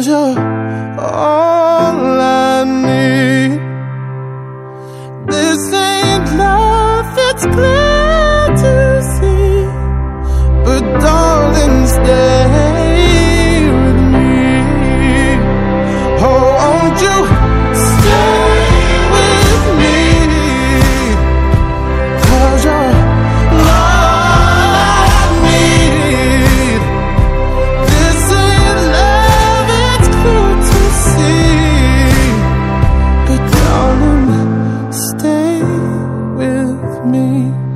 Cause you're all I need. This ain't love, it's clear. me.